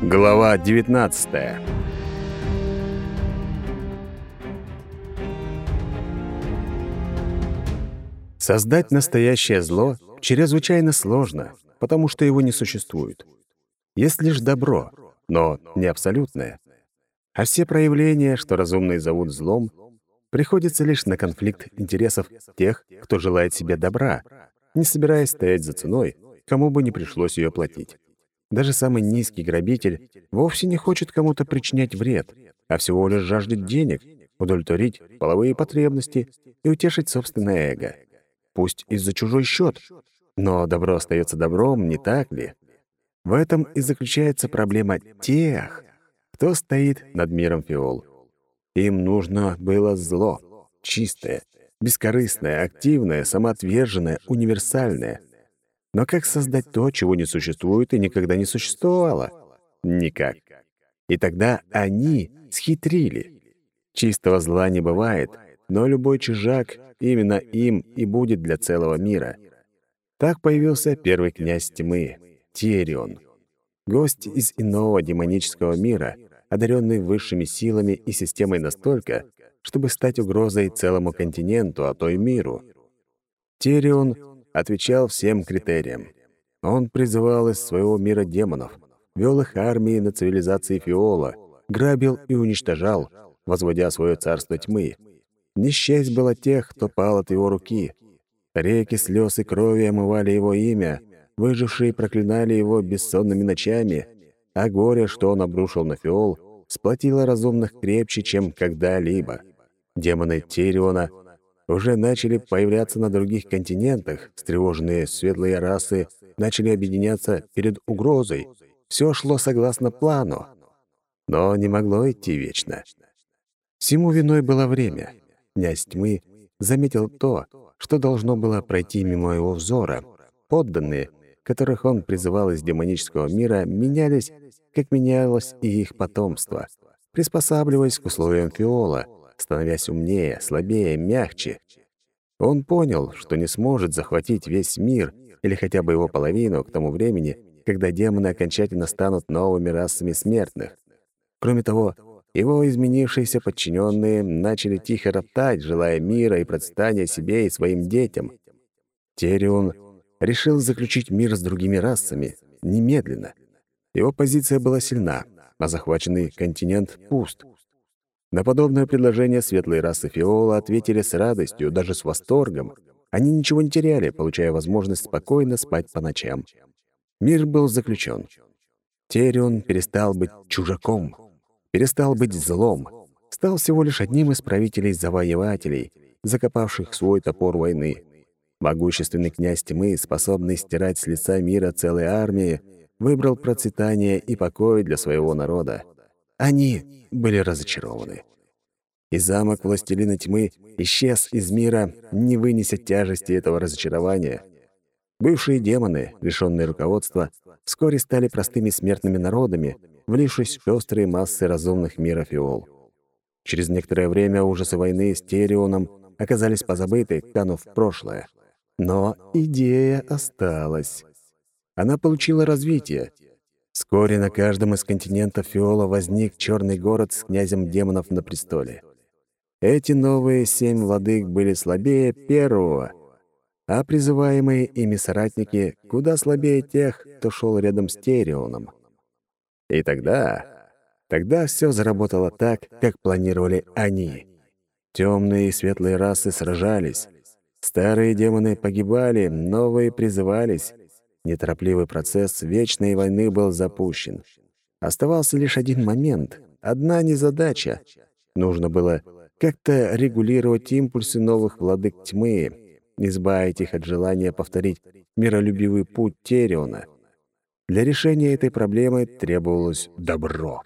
Глава 19 Создать настоящее зло чрезвычайно сложно, потому что его не существует. Есть лишь добро, но не абсолютное. А все проявления, что разумные зовут злом, приходится лишь на конфликт интересов тех, кто желает себе добра, не собираясь стоять за ценой, кому бы не пришлось ее платить. Даже самый низкий грабитель вовсе не хочет кому-то причинять вред, а всего лишь жаждет денег, удовлетворить половые потребности и утешить собственное эго. Пусть и за чужой счет, но добро остается добром, не так ли? В этом и заключается проблема тех, кто стоит над миром Фиол. Им нужно было зло, чистое, бескорыстное, активное, самоотверженное, универсальное — но как создать то, чего не существует и никогда не существовало? Никак. И тогда они схитрили. Чистого зла не бывает, но любой чужак именно им и будет для целого мира. Так появился первый князь тьмы — Тирион. Гость из иного демонического мира, одаренный высшими силами и системой настолько, чтобы стать угрозой целому континенту, а то и миру. Тирион отвечал всем критериям. Он призывал из своего мира демонов, вел их армии на цивилизации Фиола, грабил и уничтожал, возводя свое царство тьмы. Несчасть было тех, кто пал от его руки. Реки слез и крови омывали его имя, выжившие проклинали его бессонными ночами, а горе, что он обрушил на Фиол, сплотило разумных крепче, чем когда-либо. Демоны Тириона уже начали появляться на других континентах, встревоженные светлые расы начали объединяться перед угрозой. Все шло согласно плану. Но не могло идти вечно. Всему виной было время. Князь тьмы заметил то, что должно было пройти мимо его взора. Подданные, которых он призывал из демонического мира, менялись, как менялось и их потомство, приспосабливаясь к условиям Фиола — становясь умнее, слабее, мягче. Он понял, что не сможет захватить весь мир или хотя бы его половину к тому времени, когда демоны окончательно станут новыми расами смертных. Кроме того, его изменившиеся подчиненные начали тихо роптать, желая мира и процветания себе и своим детям. Терион решил заключить мир с другими расами немедленно. Его позиция была сильна, а захваченный континент пуст — на подобное предложение светлые расы Фиола ответили с радостью, даже с восторгом. Они ничего не теряли, получая возможность спокойно спать по ночам. Мир был заключен. Терион перестал быть чужаком, перестал быть злом, стал всего лишь одним из правителей-завоевателей, закопавших свой топор войны. Могущественный князь тьмы, способный стирать с лица мира целой армии, выбрал процветание и покой для своего народа. Они были разочарованы. И замок Властелина Тьмы исчез из мира, не вынеся тяжести этого разочарования. Бывшие демоны, лишённые руководства, вскоре стали простыми смертными народами, влившись в пёстрые массы разумных мира Фиол. Через некоторое время ужасы войны с Терионом оказались позабыты, канув в прошлое. Но идея осталась. Она получила развитие, Вскоре на каждом из континентов Фиола возник черный город с князем демонов на престоле. Эти новые семь владык были слабее первого, а призываемые ими соратники куда слабее тех, кто шел рядом с Терионом. И тогда, тогда все заработало так, как планировали они. Темные и светлые расы сражались, старые демоны погибали, новые призывались, Неторопливый процесс вечной войны был запущен. Оставался лишь один момент, одна незадача. Нужно было как-то регулировать импульсы новых владык тьмы, избавить их от желания повторить миролюбивый путь Териона. Для решения этой проблемы требовалось добро.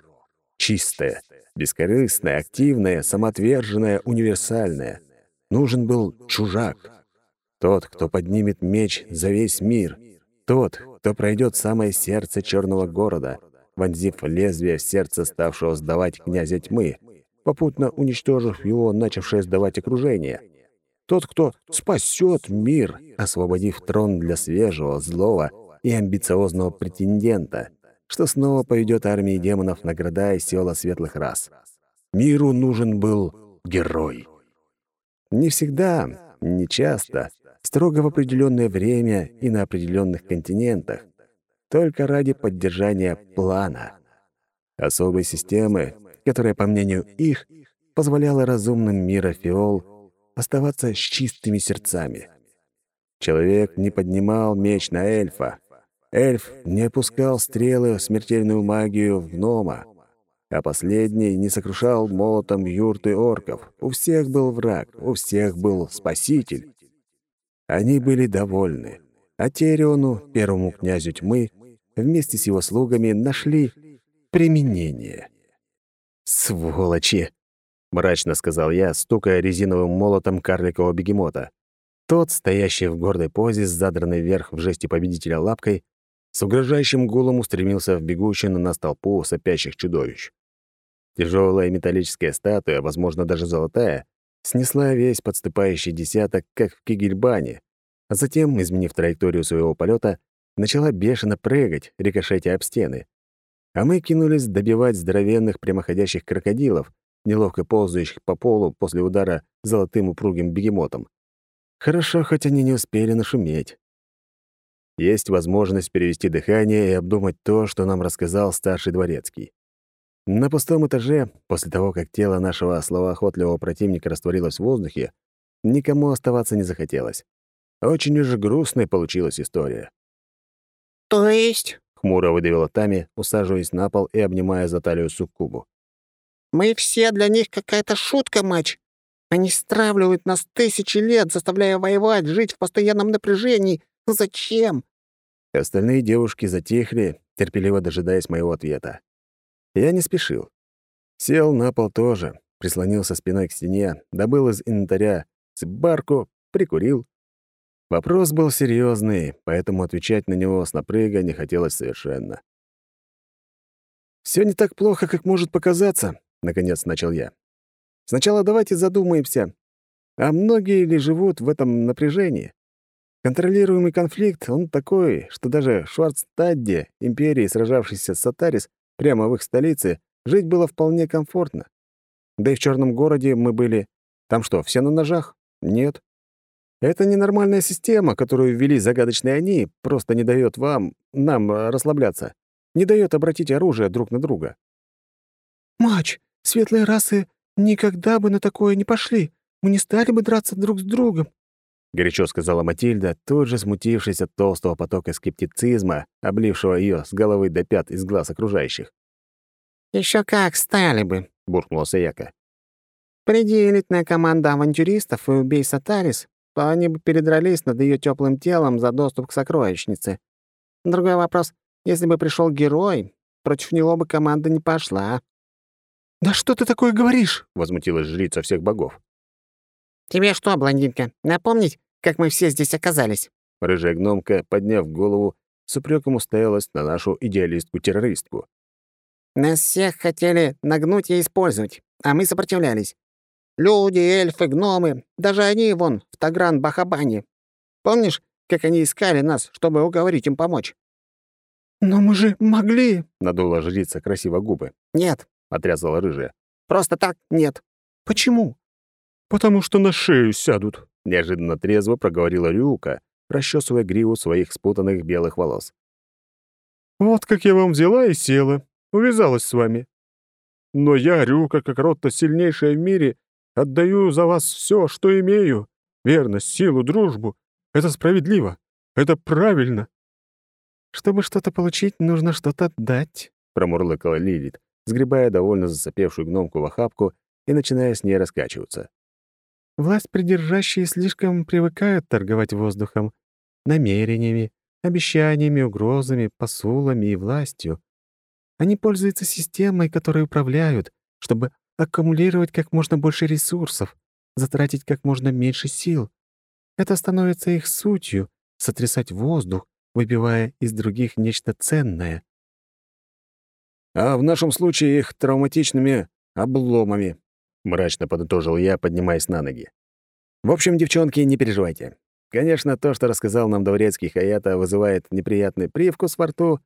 Чистое, бескорыстное, активное, самоотверженное, универсальное. Нужен был чужак. Тот, кто поднимет меч за весь мир — тот, кто пройдет самое сердце черного города, вонзив лезвие в сердце ставшего сдавать князя тьмы, попутно уничтожив его начавшее сдавать окружение. Тот, кто спасет мир, освободив трон для свежего, злого и амбициозного претендента, что снова поведет армии демонов на города и села светлых рас. Миру нужен был герой. Не всегда, не часто, строго в определенное время и на определенных континентах, только ради поддержания плана. Особой системы, которая, по мнению их, позволяла разумным мира Фиол оставаться с чистыми сердцами. Человек не поднимал меч на эльфа. Эльф не опускал стрелы в смертельную магию в гнома. А последний не сокрушал молотом юрты орков. У всех был враг, у всех был спаситель. Они были довольны. А Териону, первому князю тьмы, вместе с его слугами нашли применение. «Сволочи!» — мрачно сказал я, стукая резиновым молотом карликового бегемота. Тот, стоящий в гордой позе с задранной вверх в жесте победителя лапкой, с угрожающим гулом устремился в бегущую на нас толпу сопящих чудовищ. Тяжелая металлическая статуя, возможно, даже золотая, снесла весь подступающий десяток, как в Кигельбане, а затем, изменив траекторию своего полета, начала бешено прыгать, рикошетя об стены. А мы кинулись добивать здоровенных прямоходящих крокодилов, неловко ползающих по полу после удара золотым упругим бегемотом. Хорошо, хоть они не успели нашуметь. Есть возможность перевести дыхание и обдумать то, что нам рассказал старший дворецкий. На пустом этаже, после того, как тело нашего словоохотливого противника растворилось в воздухе, никому оставаться не захотелось. Очень уж грустная получилась история. «То есть?» — хмуро выдавила Тами, усаживаясь на пол и обнимая за талию суккубу. «Мы все для них какая-то шутка, матч. Они стравливают нас тысячи лет, заставляя воевать, жить в постоянном напряжении. Зачем?» Остальные девушки затихли, терпеливо дожидаясь моего ответа. Я не спешил. Сел на пол тоже, прислонился спиной к стене, добыл из инвентаря цибарку, прикурил. Вопрос был серьезный, поэтому отвечать на него с напряга не хотелось совершенно. Все не так плохо, как может показаться», — наконец начал я. «Сначала давайте задумаемся, а многие ли живут в этом напряжении? Контролируемый конфликт, он такой, что даже Шварцтадде, империи, сражавшейся с Сатарис, Прямо в их столице жить было вполне комфортно. Да и в черном городе мы были. Там что, все на ножах? Нет. Это ненормальная система, которую ввели загадочные они, просто не дает вам, нам э, расслабляться. Не дает обратить оружие друг на друга. «Мач, светлые расы никогда бы на такое не пошли. Мы не стали бы драться друг с другом», — горячо сказала Матильда, тут же смутившись от толстого потока скептицизма, облившего ее с головы до пят из глаз окружающих. Еще как стали бы», — буркнула Саяка. «Приди элитная команда авантюристов и убей Сатарис, то они бы передрались над ее теплым телом за доступ к сокровищнице. Другой вопрос, если бы пришел герой, против него бы команда не пошла». «Да что ты такое говоришь?» — возмутилась жрица всех богов. «Тебе что, блондинка, напомнить, как мы все здесь оказались?» Рыжая гномка, подняв голову, с упреком уставилась на нашу идеалистку-террористку. «Нас всех хотели нагнуть и использовать, а мы сопротивлялись. Люди, эльфы, гномы, даже они, вон, в Тагран-Бахабане. Помнишь, как они искали нас, чтобы уговорить им помочь?» «Но мы же могли...» — надула жрица красиво губы. «Нет», — отрезала рыжая. «Просто так нет». «Почему?» «Потому что на шею сядут», — неожиданно трезво проговорила Рюка, расчесывая гриву своих спутанных белых волос. «Вот как я вам взяла и села, увязалась с вами. Но я, Рюка, как род-то сильнейшая в мире, отдаю за вас все, что имею. Верность, силу, дружбу. Это справедливо. Это правильно». «Чтобы что-то получить, нужно что-то отдать», — промурлыкала Лилит, сгребая довольно засопевшую гномку в охапку и начиная с ней раскачиваться. Власть придержащие слишком привыкают торговать воздухом, намерениями, обещаниями, угрозами, посулами и властью. Они пользуются системой, которой управляют, чтобы аккумулировать как можно больше ресурсов, затратить как можно меньше сил. Это становится их сутью — сотрясать воздух, выбивая из других нечто ценное. А в нашем случае их травматичными обломами, — мрачно подытожил я, поднимаясь на ноги. «В общем, девчонки, не переживайте. Конечно, то, что рассказал нам дворецкий Хаята, вызывает неприятный привкус во рту,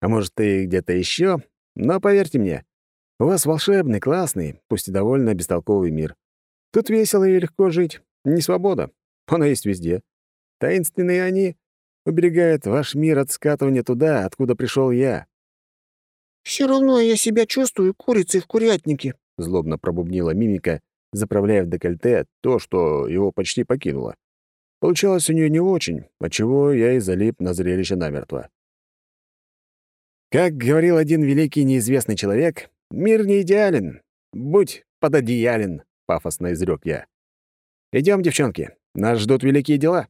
А может, и где-то еще? Но поверьте мне, у вас волшебный, классный, пусть и довольно бестолковый мир. Тут весело и легко жить. Не свобода. Она есть везде. Таинственные они уберегают ваш мир от скатывания туда, откуда пришел я. Все равно я себя чувствую курицей в курятнике», — злобно пробубнила мимика, заправляя в декольте то, что его почти покинуло. Получалось у нее не очень, отчего я и залип на зрелище намертво. Как говорил один великий неизвестный человек, «Мир не идеален, будь пододеялен», — пафосно изрек я. Идем, девчонки, нас ждут великие дела».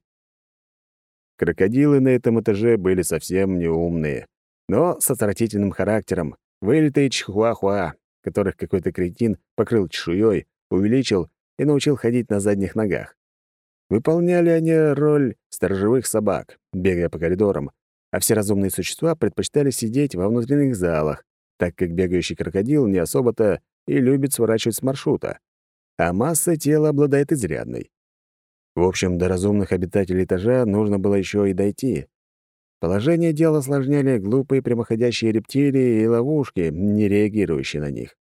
Крокодилы на этом этаже были совсем неумные, но с отвратительным характером, вылитые чихуахуа, которых какой-то кретин покрыл чешуей, увеличил и научил ходить на задних ногах. Выполняли они роль сторожевых собак, бегая по коридорам, а все разумные существа предпочитали сидеть во внутренних залах, так как бегающий крокодил не особо-то и любит сворачивать с маршрута, а масса тела обладает изрядной. В общем, до разумных обитателей этажа нужно было еще и дойти. Положение дела осложняли глупые прямоходящие рептилии и ловушки, не реагирующие на них.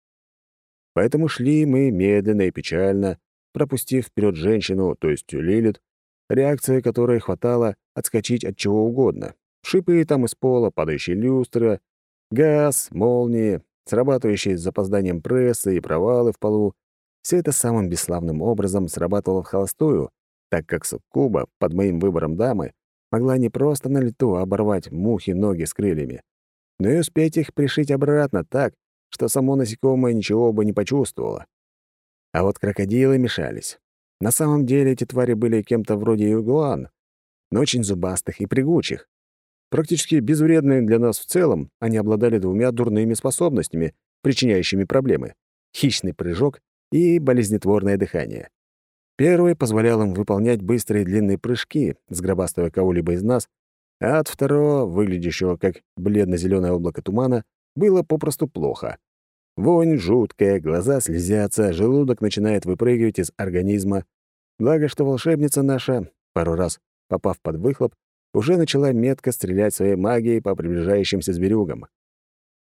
Поэтому шли мы медленно и печально, пропустив вперед женщину, то есть Лилит, реакция которой хватало отскочить от чего угодно. Шипы там из пола, падающие люстры, газ, молнии, срабатывающие с запозданием прессы и провалы в полу. Все это самым бесславным образом срабатывало в холостую, так как суккуба под моим выбором дамы могла не просто на лету оборвать мухи ноги с крыльями, но и успеть их пришить обратно так, что само насекомое ничего бы не почувствовало. А вот крокодилы мешались. На самом деле эти твари были кем-то вроде югуан, но очень зубастых и прыгучих. Практически безвредные для нас в целом, они обладали двумя дурными способностями, причиняющими проблемы — хищный прыжок и болезнетворное дыхание. Первый позволял им выполнять быстрые длинные прыжки, сгробастывая кого-либо из нас, а от второго, выглядящего как бледно зеленое облако тумана, было попросту плохо. Вонь жуткая, глаза слезятся, желудок начинает выпрыгивать из организма. Благо, что волшебница наша, пару раз попав под выхлоп, уже начала метко стрелять своей магией по приближающимся зверюгам.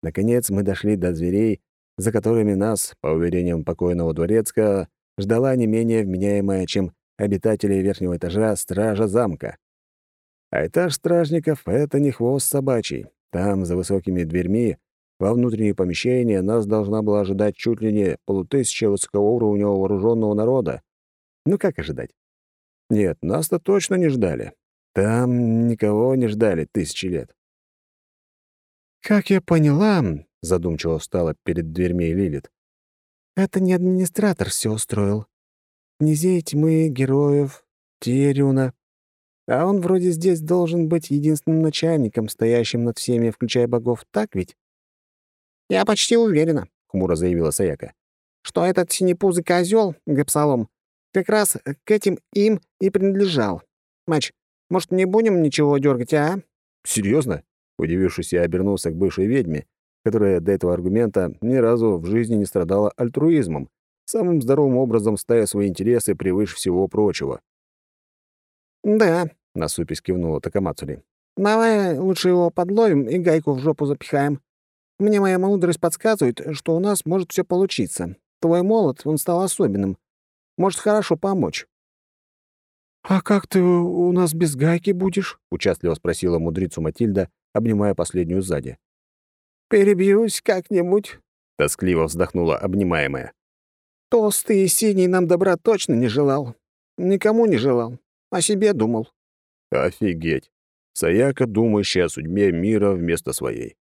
Наконец мы дошли до зверей, за которыми нас, по уверениям покойного дворецкого, ждала не менее вменяемая, чем обитатели верхнего этажа стража замка. А этаж стражников — это не хвост собачий. Там, за высокими дверьми, во внутренние помещения нас должна была ожидать чуть ли не полутысяча высокоуровневого вооруженного народа. Ну как ожидать? Нет, нас-то точно не ждали. Там никого не ждали тысячи лет. «Как я поняла», — задумчиво встала перед дверьми Лилит, «это не администратор все устроил. Князей тьмы, героев, Терюна. А он вроде здесь должен быть единственным начальником, стоящим над всеми, включая богов, так ведь?» «Я почти уверена», — хмуро заявила Саяка, «что этот синепузый козел, Гапсалом, как раз к этим им и принадлежал. Мач, может, не будем ничего дергать, а?» Серьезно? Удивившись, я обернулся к бывшей ведьме, которая до этого аргумента ни разу в жизни не страдала альтруизмом, самым здоровым образом ставя свои интересы превыше всего прочего. «Да», — насупись кивнула Такамацури. «Давай лучше его подловим и гайку в жопу запихаем. Мне моя мудрость подсказывает, что у нас может все получиться. Твой молот, он стал особенным. Может хорошо помочь». «А как ты у нас без гайки будешь?» — участливо спросила мудрицу Матильда, обнимая последнюю сзади. «Перебьюсь как-нибудь», — тоскливо вздохнула обнимаемая. «Толстый и синий нам добра точно не желал. Никому не желал. О себе думал». «Офигеть! Саяка, думающая о судьбе мира вместо своей.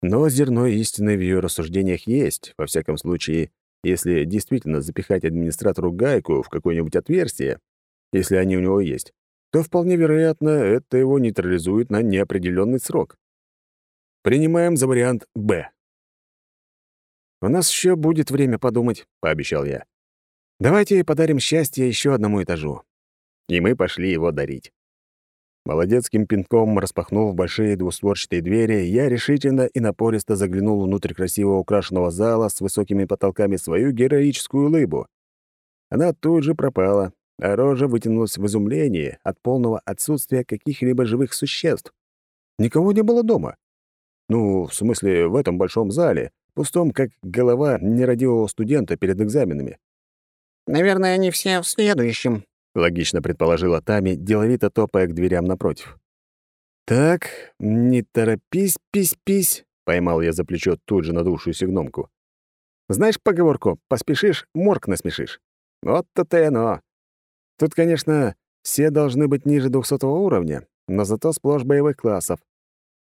Но зерно истины в ее рассуждениях есть, во всяком случае, если действительно запихать администратору гайку в какое-нибудь отверстие, если они у него есть, то вполне вероятно, это его нейтрализует на неопределенный срок. Принимаем за вариант «Б». «У нас еще будет время подумать», — пообещал я. «Давайте подарим счастье еще одному этажу». И мы пошли его дарить. Молодецким пинком распахнув большие двустворчатые двери, я решительно и напористо заглянул внутрь красивого украшенного зала с высокими потолками свою героическую лыбу. Она тут же пропала, а рожа вытянулась в изумлении от полного отсутствия каких-либо живых существ. Никого не было дома. Ну, в смысле, в этом большом зале, пустом, как голова нерадивого студента перед экзаменами. «Наверное, они все в следующем», — логично предположила Тами, деловито топая к дверям напротив. «Так, не торопись, пись-пись», — поймал я за плечо тут же надувшуюся гномку. «Знаешь поговорку «поспешишь, морг насмешишь»? Вот то-то и оно. Тут, конечно, все должны быть ниже двухсотого уровня, но зато сплошь боевых классов.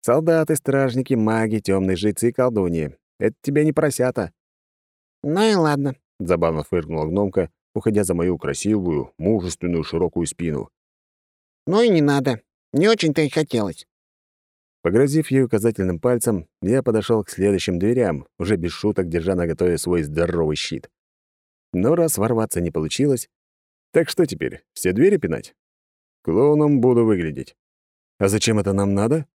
Солдаты, стражники, маги, темные жрецы и колдуньи. Это тебе не поросята. «Ну и ладно», — забавно фыркнула гномка, уходя за мою красивую, мужественную, широкую спину. «Ну и не надо. Не очень-то и хотелось». Погрозив ей указательным пальцем, я подошел к следующим дверям, уже без шуток держа наготове свой здоровый щит. Но раз ворваться не получилось, так что теперь, все двери пинать? Клоуном буду выглядеть. А зачем это нам надо?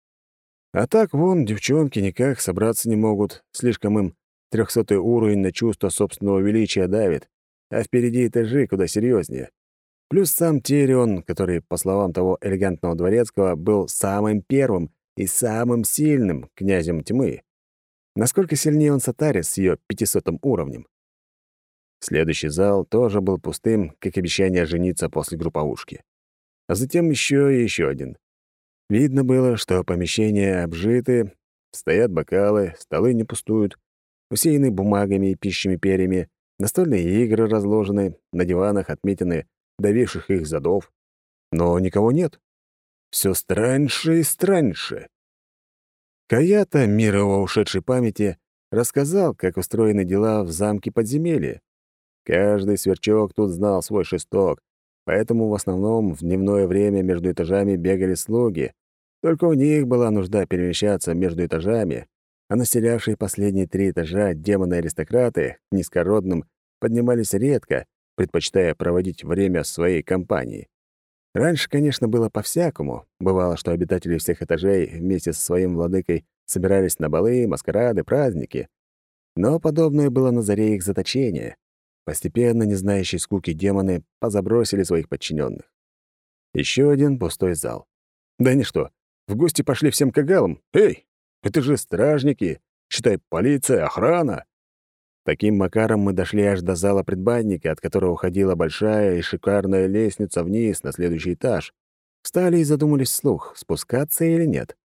А так, вон, девчонки никак собраться не могут, слишком им трехсотый уровень на чувство собственного величия давит, а впереди этажи куда серьезнее. Плюс сам Тирион, который, по словам того элегантного дворецкого, был самым первым и самым сильным князем тьмы. Насколько сильнее он Сатарис с ее пятисотым уровнем? Следующий зал тоже был пустым, как обещание жениться после групповушки. А затем еще и еще один. Видно было, что помещения обжиты, стоят бокалы, столы не пустуют, усеяны бумагами и пищими перьями, настольные игры разложены, на диванах отметины давивших их задов. Но никого нет. Все страньше и страньше. Каята, мир ушедшей памяти, рассказал, как устроены дела в замке подземелья. Каждый сверчок тут знал свой шесток, поэтому в основном в дневное время между этажами бегали слуги. Только у них была нужда перемещаться между этажами, а населявшие последние три этажа демоны-аристократы низкородным поднимались редко, предпочитая проводить время в своей компании. Раньше, конечно, было по-всякому. Бывало, что обитатели всех этажей вместе со своим владыкой собирались на балы, маскарады, праздники. Но подобное было на заре их заточения. Постепенно не знающие скуки демоны позабросили своих подчиненных. Еще один пустой зал. Да они что, в гости пошли всем кагалам? Эй, это же стражники, считай, полиция, охрана. Таким макаром мы дошли аж до зала предбанника, от которого уходила большая и шикарная лестница вниз на следующий этаж. Встали и задумались вслух, спускаться или нет.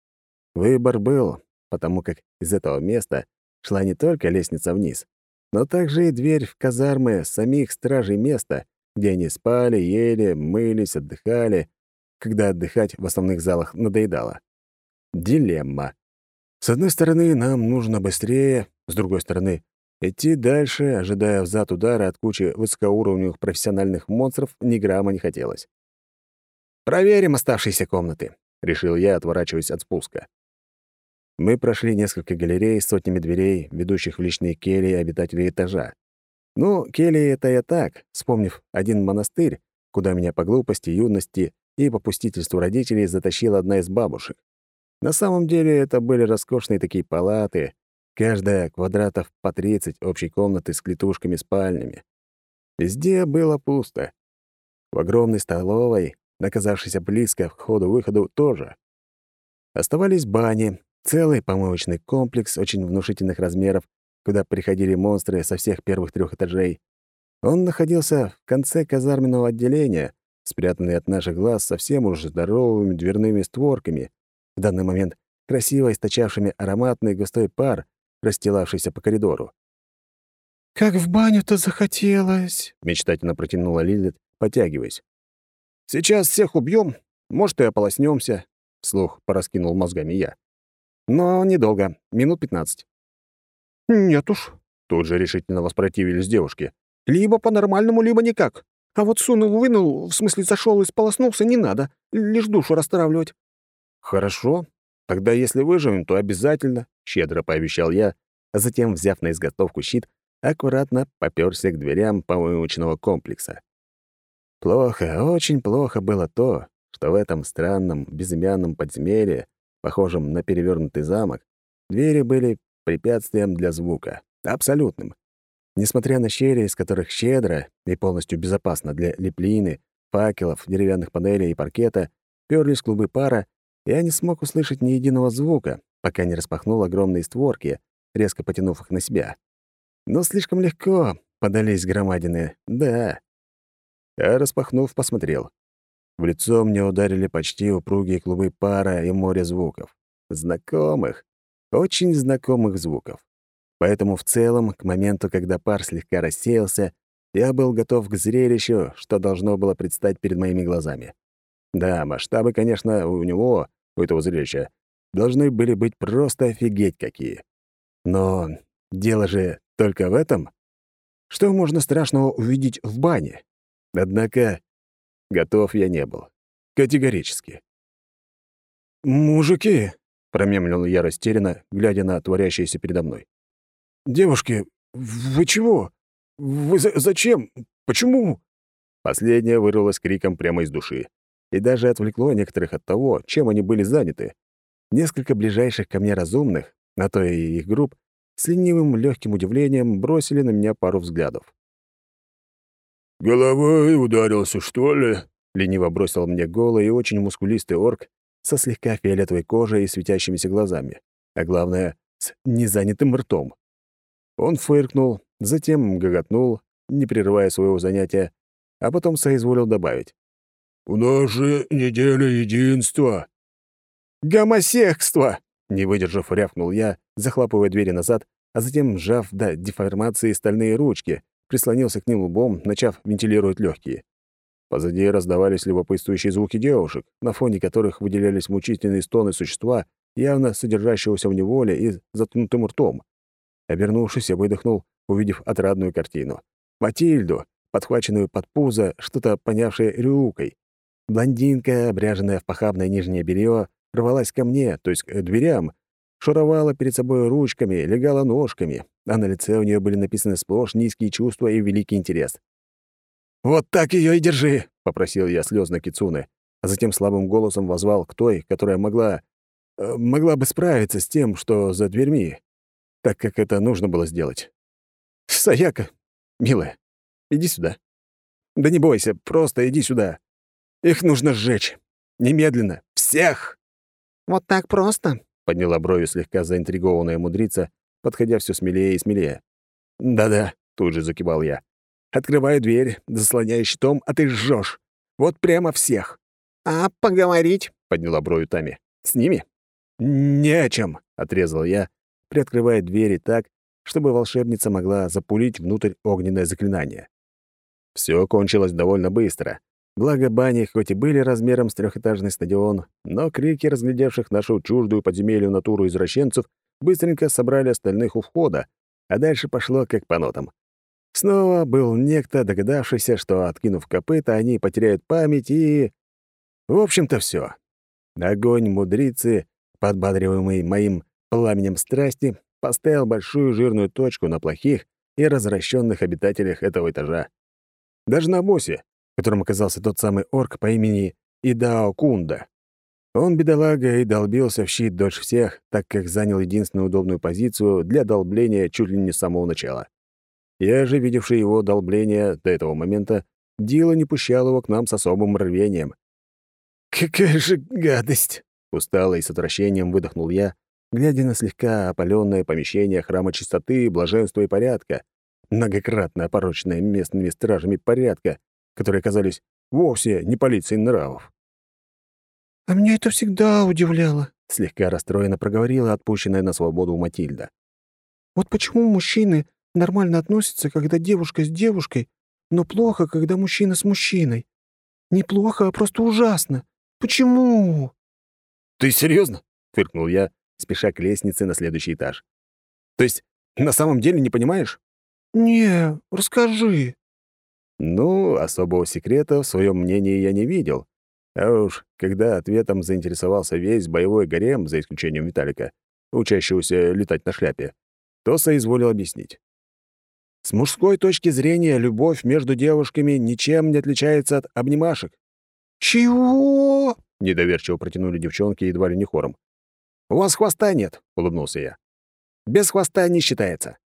Выбор был, потому как из этого места шла не только лестница вниз, но также и дверь в казармы самих стражей места, где они спали, ели, мылись, отдыхали, когда отдыхать в основных залах надоедало. Дилемма. С одной стороны, нам нужно быстрее, с другой стороны, идти дальше, ожидая взад удара от кучи высокоуровневых профессиональных монстров, ни грамма не хотелось. «Проверим оставшиеся комнаты», — решил я, отворачиваясь от спуска. Мы прошли несколько галерей с сотнями дверей, ведущих в личные кельи обитателей этажа. Ну, кельи — это я так, вспомнив один монастырь, куда меня по глупости, юности и попустительству родителей затащила одна из бабушек. На самом деле это были роскошные такие палаты, каждая квадратов по 30 общей комнаты с клетушками-спальнями. Везде было пусто. В огромной столовой, оказавшейся близко к входу-выходу, тоже. Оставались бани, Целый помывочный комплекс очень внушительных размеров, куда приходили монстры со всех первых трех этажей. Он находился в конце казарменного отделения, спрятанный от наших глаз совсем уж здоровыми дверными створками, в данный момент красиво источавшими ароматный густой пар, расстилавшийся по коридору. «Как в баню-то захотелось!» — мечтательно протянула Лилит, потягиваясь. «Сейчас всех убьем, может, и ополоснемся», — вслух пораскинул мозгами я. Но недолго, минут пятнадцать. «Нет уж», — тут же решительно воспротивились девушки. «Либо по-нормальному, либо никак. А вот сунул-вынул, в смысле зашел и сполоснулся, не надо. Лишь душу расстраивать». «Хорошо. Тогда если выживем, то обязательно», — щедро пообещал я, а затем, взяв на изготовку щит, аккуратно попёрся к дверям помывочного комплекса. Плохо, очень плохо было то, что в этом странном безымянном подземелье похожим на перевернутый замок, двери были препятствием для звука, абсолютным. Несмотря на щели, из которых щедро и полностью безопасно для леплины, факелов, деревянных панелей и паркета, пёрлись клубы пара, я не смог услышать ни единого звука, пока не распахнул огромные створки, резко потянув их на себя. Но слишком легко подались громадины, да. А распахнув, посмотрел. В лицо мне ударили почти упругие клубы пара и море звуков. Знакомых, очень знакомых звуков. Поэтому в целом, к моменту, когда пар слегка рассеялся, я был готов к зрелищу, что должно было предстать перед моими глазами. Да, масштабы, конечно, у него, у этого зрелища, должны были быть просто офигеть какие. Но дело же только в этом. Что можно страшного увидеть в бане? Однако готов я не был. Категорически. «Мужики!» — промемлил я растерянно, глядя на творящееся передо мной. «Девушки, вы чего? Вы за зачем? Почему?» Последнее вырвалось криком прямо из души и даже отвлекло некоторых от того, чем они были заняты. Несколько ближайших ко мне разумных, а то и их групп, с ленивым легким удивлением бросили на меня пару взглядов. «Головой ударился, что ли?» — лениво бросил мне голый и очень мускулистый орк со слегка фиолетовой кожей и светящимися глазами, а главное, с незанятым ртом. Он фыркнул, затем гоготнул, не прерывая своего занятия, а потом соизволил добавить. «У нас же неделя единства». «Гомосекство!» — не выдержав, рявкнул я, захлопывая двери назад, а затем, сжав до деформации стальные ручки, прислонился к ним лбом, начав вентилировать легкие. Позади раздавались любопытствующие звуки девушек, на фоне которых выделялись мучительные стоны существа, явно содержащегося в неволе и заткнутым ртом. Обернувшись, я выдохнул, увидев отрадную картину. Матильду, подхваченную под пузо, что-то понявшее рюкой. Блондинка, обряженная в похабное нижнее белье, рвалась ко мне, то есть к дверям, шуровала перед собой ручками, легала ножками, а на лице у нее были написаны сплошь низкие чувства и великий интерес. «Вот так ее и держи!» — попросил я слезно Кицуны, а затем слабым голосом возвал к той, которая могла... Э, могла бы справиться с тем, что за дверьми, так как это нужно было сделать. «Саяка, милая, иди сюда. Да не бойся, просто иди сюда. Их нужно сжечь. Немедленно. Всех!» «Вот так просто?» — подняла брови слегка заинтригованная мудрица, подходя все смелее и смелее. «Да-да», — тут же закивал я. «Открываю дверь, заслоняю щитом, а ты жжешь. Вот прямо всех». «А поговорить?» — подняла брови Тами. «С ними?» «Не о чем», — отрезал я, приоткрывая двери так, чтобы волшебница могла запулить внутрь огненное заклинание. Все кончилось довольно быстро. Благо бани хоть и были размером с трехэтажный стадион, но крики разглядевших нашу чуждую подземелью натуру извращенцев быстренько собрали остальных у входа, а дальше пошло как по нотам. Снова был некто, догадавшийся, что, откинув копыта, они потеряют память и... В общем-то, все. Огонь мудрицы, подбадриваемый моим пламенем страсти, поставил большую жирную точку на плохих и развращенных обитателях этого этажа. Даже на боссе, которым оказался тот самый орк по имени Идао Кунда. Он, бедолага, и долбился в щит дольше всех, так как занял единственную удобную позицию для долбления чуть ли не с самого начала. Я же, видевший его долбление до этого момента, Дила не пущал его к нам с особым рвением. «Какая же гадость!» — устало и с отвращением выдохнул я, глядя на слегка опаленное помещение храма чистоты, блаженства и порядка, многократно опороченное местными стражами порядка, которые оказались вовсе не полицией нравов. «А меня это всегда удивляло», — слегка расстроенно проговорила отпущенная на свободу Матильда. «Вот почему мужчины нормально относятся, когда девушка с девушкой, но плохо, когда мужчина с мужчиной? Неплохо, а просто ужасно. Почему?» «Ты серьезно? фыркнул я, спеша к лестнице на следующий этаж. «То есть на самом деле не понимаешь?» «Не, расскажи». Ну, особого секрета в своем мнении я не видел, а уж когда ответом заинтересовался весь боевой гарем, за исключением Виталика, учащегося летать на шляпе, то соизволил объяснить. С мужской точки зрения любовь между девушками ничем не отличается от обнимашек. «Чего?» — недоверчиво протянули девчонки едва ли не хором. «У вас хвоста нет», — улыбнулся я. «Без хвоста не считается».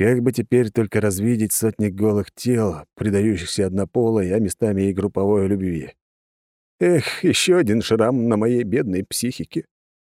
Как бы теперь только развидеть сотни голых тел, предающихся однополой, а местами и групповой любви. Эх, еще один шрам на моей бедной психике.